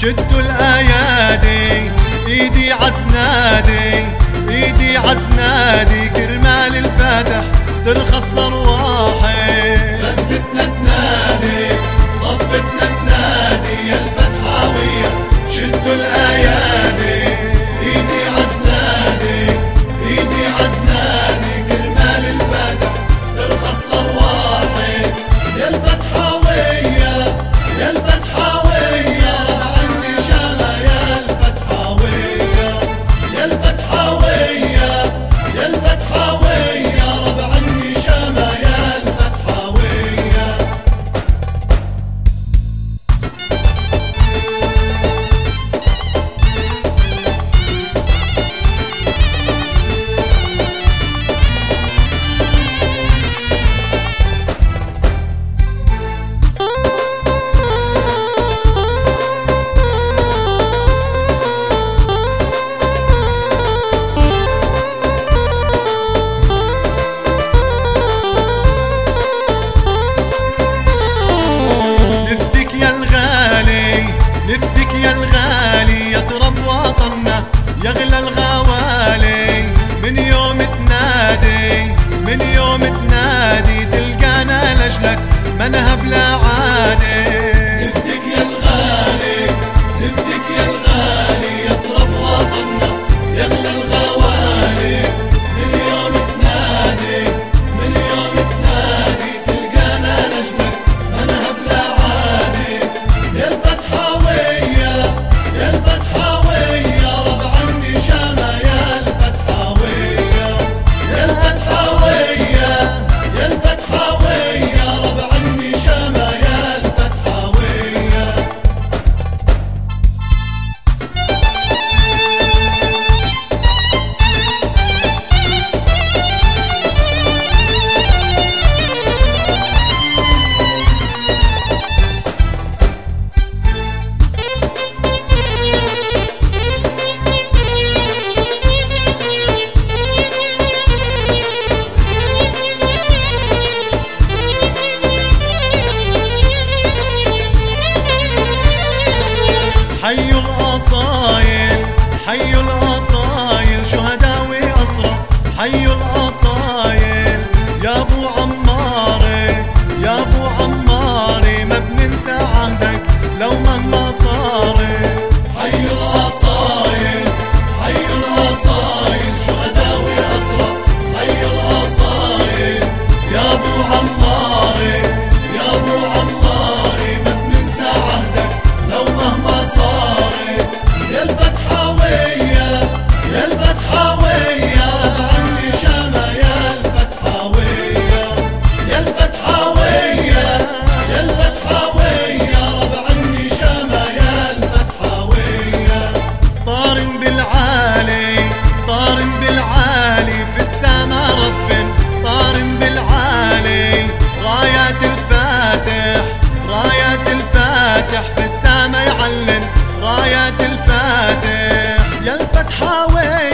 شدوا الأيادي إيدي عسنادي إيدي عسنادي كرمال الفاتح ترخص لارواحي من يوم تنادي تلقانا لجلك منهب لا عادي صاري حي الله الفاتح. يا الفتحة وين؟